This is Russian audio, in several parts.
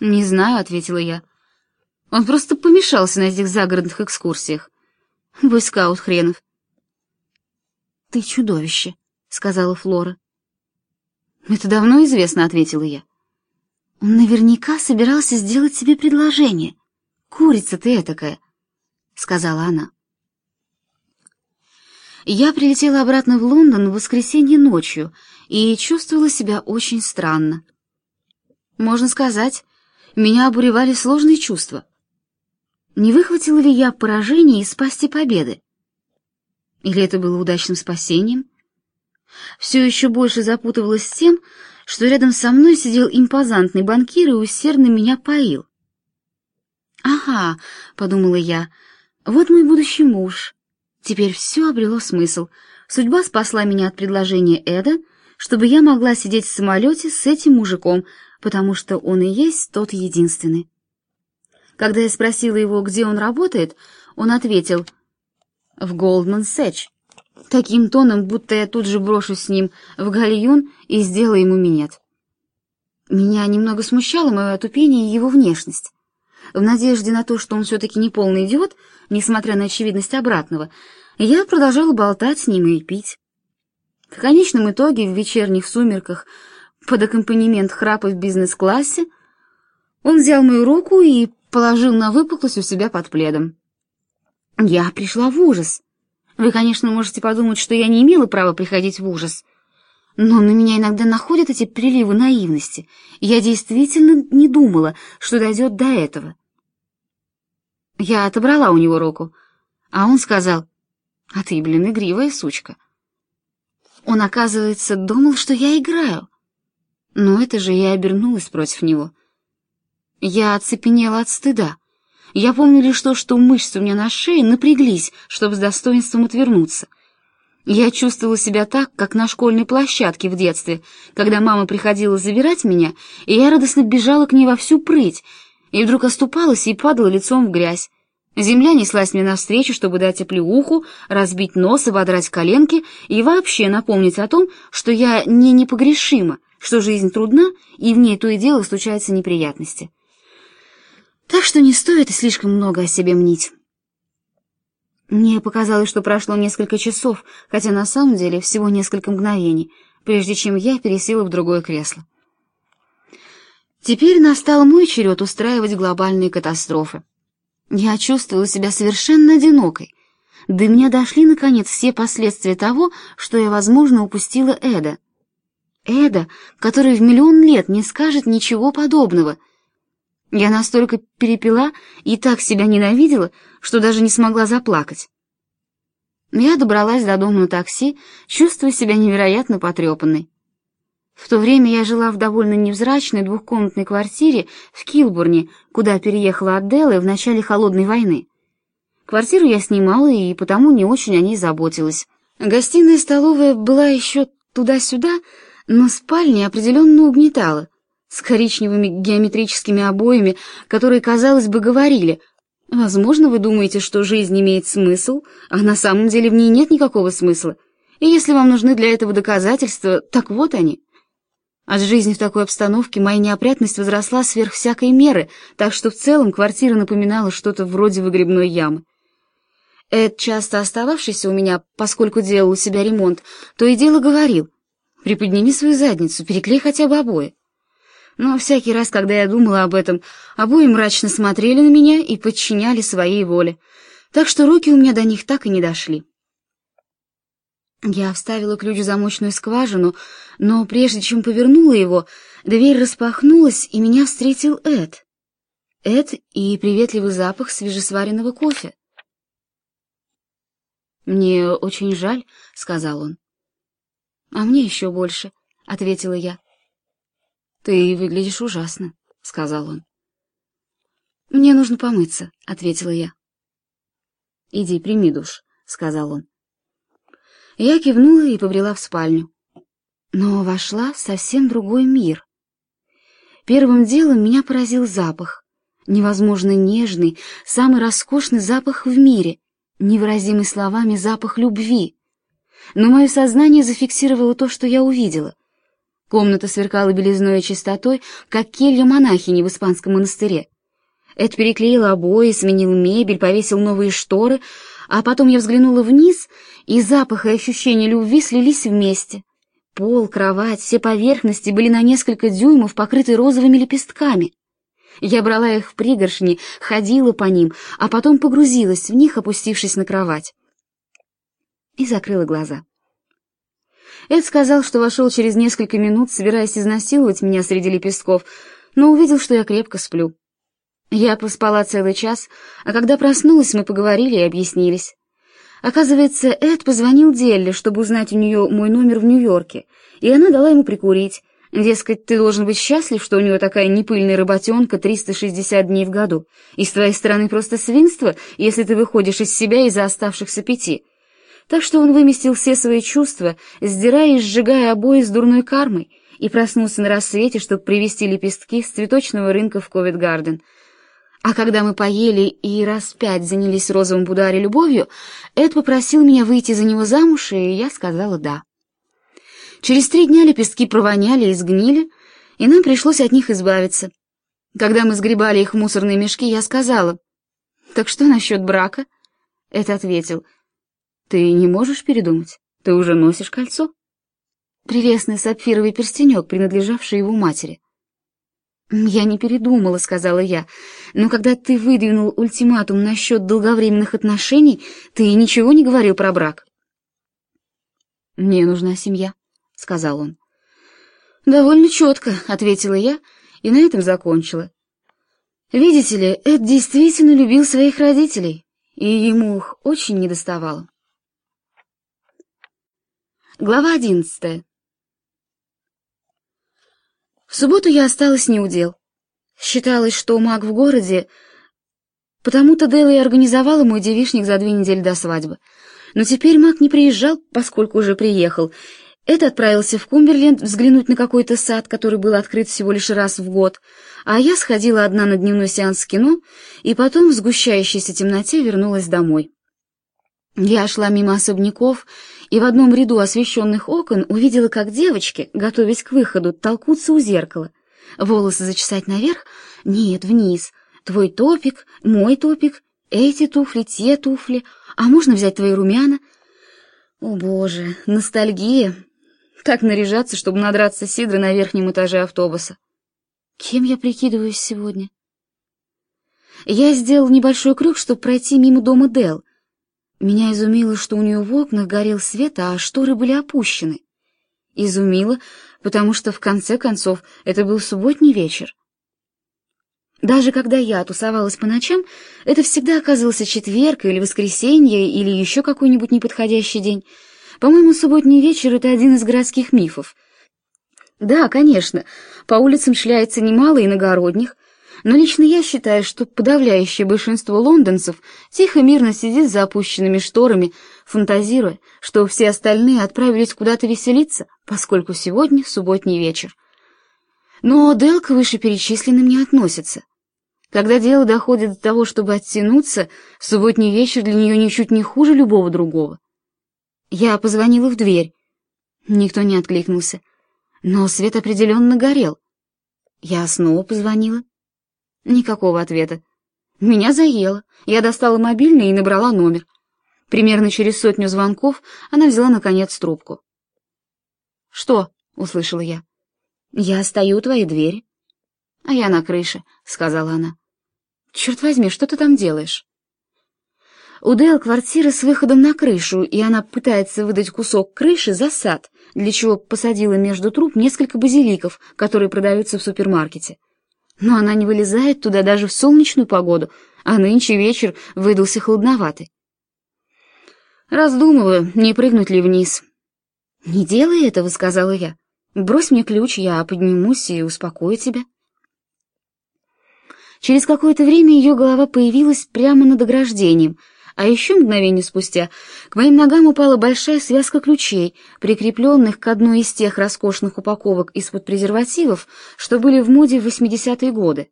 «Не знаю», — ответила я. «Он просто помешался на этих загородных экскурсиях. Бойскаут хренов». «Ты чудовище», — сказала Флора. «Это давно известно», — ответила я. «Он наверняка собирался сделать себе предложение. Курица ты этакая», — сказала она. Я прилетела обратно в Лондон в воскресенье ночью и чувствовала себя очень странно. Можно сказать, меня обуревали сложные чувства. Не выхватила ли я поражение из пасти победы? Или это было удачным спасением? Все еще больше запутывалась с тем, что рядом со мной сидел импозантный банкир и усердно меня поил. «Ага», — подумала я, — «вот мой будущий муж. Теперь все обрело смысл. Судьба спасла меня от предложения Эда, чтобы я могла сидеть в самолете с этим мужиком, потому что он и есть тот единственный». Когда я спросила его, где он работает, он ответил — в Голдман Сэч, таким тоном, будто я тут же брошусь с ним в гальюн и сделаю ему минет. Меня немного смущало мое отупение и его внешность. В надежде на то, что он все-таки не полный идиот, несмотря на очевидность обратного, я продолжала болтать с ним и пить. В конечном итоге, в вечерних сумерках, под аккомпанемент храпа в бизнес-классе, он взял мою руку и положил на выпуклость у себя под пледом. Я пришла в ужас. Вы, конечно, можете подумать, что я не имела права приходить в ужас, но на меня иногда находят эти приливы наивности, я действительно не думала, что дойдет до этого. Я отобрала у него руку, а он сказал, «А ты, блин, игривая сучка». Он, оказывается, думал, что я играю. Но это же я обернулась против него. Я оцепенела от стыда. Я помню лишь то, что мышцы у меня на шее напряглись, чтобы с достоинством отвернуться. Я чувствовала себя так, как на школьной площадке в детстве, когда мама приходила забирать меня, и я радостно бежала к ней во всю прыть, и вдруг оступалась и падала лицом в грязь. Земля неслась мне навстречу, чтобы дать оплеуху, разбить нос и водрать коленки, и вообще напомнить о том, что я не непогрешима, что жизнь трудна, и в ней то и дело случаются неприятности. Так что не стоит слишком много о себе мнить. Мне показалось, что прошло несколько часов, хотя на самом деле всего несколько мгновений, прежде чем я пересела в другое кресло. Теперь настал мой черед устраивать глобальные катастрофы. Я чувствовала себя совершенно одинокой. До меня дошли, наконец, все последствия того, что я, возможно, упустила Эда. Эда, который в миллион лет не скажет ничего подобного — я настолько перепила и так себя ненавидела, что даже не смогла заплакать. Я добралась до дома на такси, чувствуя себя невероятно потрепанной. В то время я жила в довольно невзрачной двухкомнатной квартире в Килбурне, куда переехала от Деллы в начале Холодной войны. Квартиру я снимала и потому не очень о ней заботилась. Гостиная и столовая была еще туда-сюда, но спальня определенно угнетала — с коричневыми геометрическими обоями, которые, казалось бы, говорили «Возможно, вы думаете, что жизнь имеет смысл, а на самом деле в ней нет никакого смысла, и если вам нужны для этого доказательства, так вот они». От жизни в такой обстановке моя неопрятность возросла сверх всякой меры, так что в целом квартира напоминала что-то вроде выгребной ямы. Эд, часто остававшийся у меня, поскольку делал у себя ремонт, то и дело говорил «Приподними свою задницу, переклей хотя бы обои». Но всякий раз, когда я думала об этом, обои мрачно смотрели на меня и подчиняли своей воле, так что руки у меня до них так и не дошли. Я вставила ключ в замочную скважину, но прежде чем повернула его, дверь распахнулась, и меня встретил Эд. Эд и приветливый запах свежесваренного кофе. «Мне очень жаль», — сказал он. «А мне еще больше», — ответила я. «Ты выглядишь ужасно», — сказал он. «Мне нужно помыться», — ответила я. «Иди, прими душ», — сказал он. Я кивнула и побрела в спальню. Но вошла совсем другой мир. Первым делом меня поразил запах. Невозможно нежный, самый роскошный запах в мире, невыразимый словами запах любви. Но мое сознание зафиксировало то, что я увидела. Комната сверкала белизной и чистотой, как келья монахини в испанском монастыре. Эд переклеил обои, сменил мебель, повесил новые шторы, а потом я взглянула вниз, и запах и ощущение любви слились вместе. Пол, кровать, все поверхности были на несколько дюймов покрыты розовыми лепестками. Я брала их в пригоршни, ходила по ним, а потом погрузилась в них, опустившись на кровать. И закрыла глаза. Эд сказал, что вошел через несколько минут, собираясь изнасиловать меня среди лепестков, но увидел, что я крепко сплю. Я поспала целый час, а когда проснулась, мы поговорили и объяснились. Оказывается, Эд позвонил Делле, чтобы узнать у нее мой номер в Нью-Йорке, и она дала ему прикурить. Дескать, ты должен быть счастлив, что у него такая непыльная работенка 360 дней в году, и с твоей стороны просто свинство, если ты выходишь из себя из-за оставшихся пяти. Так что он выместил все свои чувства, сдирая и сжигая обои с дурной кармой, и проснулся на рассвете, чтобы привезти лепестки с цветочного рынка в Ковет-Гарден. А когда мы поели и раз пять занялись розовым бударе любовью, Эд попросил меня выйти за него замуж, и я сказала «да». Через три дня лепестки провоняли и сгнили, и нам пришлось от них избавиться. Когда мы сгребали их в мусорные мешки, я сказала, «Так что насчет брака?» Эд ответил, «Ты не можешь передумать? Ты уже носишь кольцо?» Прелестный сапфировый перстенек, принадлежавший его матери. «Я не передумала», — сказала я, «но когда ты выдвинул ультиматум насчет долговременных отношений, ты ничего не говорил про брак». «Мне нужна семья», — сказал он. «Довольно четко», — ответила я, и на этом закончила. Видите ли, Эд действительно любил своих родителей, и ему их очень недоставало. Глава одиннадцатая. В субботу я осталась неудел. Считалось, что маг в городе, потому-то Дэлла и организовала мой девишник за две недели до свадьбы. Но теперь маг не приезжал, поскольку уже приехал. Это отправился в Кумберленд взглянуть на какой-то сад, который был открыт всего лишь раз в год, а я сходила одна на дневной сеанс кино и потом в сгущающейся темноте вернулась домой. Я шла мимо особняков и в одном ряду освещенных окон увидела, как девочки, готовясь к выходу, толкутся у зеркала. Волосы зачесать наверх? Нет, вниз. Твой топик, мой топик, эти туфли, те туфли. А можно взять твои румяна? О, боже, ностальгия. Так наряжаться, чтобы надраться сидры на верхнем этаже автобуса. Кем я прикидываюсь сегодня? Я сделал небольшой крюк, чтобы пройти мимо дома Дел. Меня изумило, что у нее в окнах горел свет, а шторы были опущены. Изумило, потому что, в конце концов, это был субботний вечер. Даже когда я тусовалась по ночам, это всегда оказывался четверг или воскресенье или еще какой-нибудь неподходящий день. По-моему, субботний вечер — это один из городских мифов. Да, конечно, по улицам шляется немало иногородних, но лично я считаю, что подавляющее большинство лондонцев тихо-мирно сидит за опущенными шторами, фантазируя, что все остальные отправились куда-то веселиться, поскольку сегодня субботний вечер. Но Дел к вышеперечисленным не относится. Когда дело доходит до того, чтобы оттянуться, субботний вечер для нее ничуть не хуже любого другого. Я позвонила в дверь. Никто не откликнулся. Но свет определенно горел. Я снова позвонила. Никакого ответа. Меня заело. Я достала мобильный и набрала номер. Примерно через сотню звонков она взяла, наконец, трубку. «Что?» — услышала я. «Я стою у твоей двери». «А я на крыше», — сказала она. «Черт возьми, что ты там делаешь?» У Дэл квартира с выходом на крышу, и она пытается выдать кусок крыши за сад, для чего посадила между труб несколько базиликов, которые продаются в супермаркете но она не вылезает туда даже в солнечную погоду, а нынче вечер выдался холодноватый. Раздумываю, не прыгнуть ли вниз. «Не делай этого», — сказала я. «Брось мне ключ, я поднимусь и успокою тебя». Через какое-то время ее голова появилась прямо над ограждением — а еще мгновение спустя к моим ногам упала большая связка ключей, прикрепленных к одной из тех роскошных упаковок из-под презервативов, что были в моде в 80-е годы.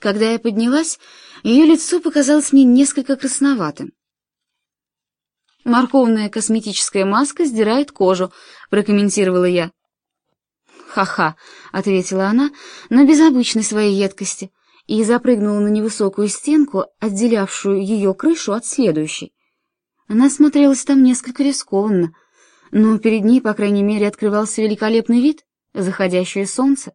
Когда я поднялась, ее лицо показалось мне несколько красноватым. «Морковная косметическая маска сдирает кожу», — прокомментировала я. «Ха-ха», — ответила она, но без обычной своей едкости, и запрыгнула на невысокую стенку, отделявшую ее крышу от следующей. Она смотрелась там несколько рискованно, но перед ней, по крайней мере, открывался великолепный вид, заходящее солнце.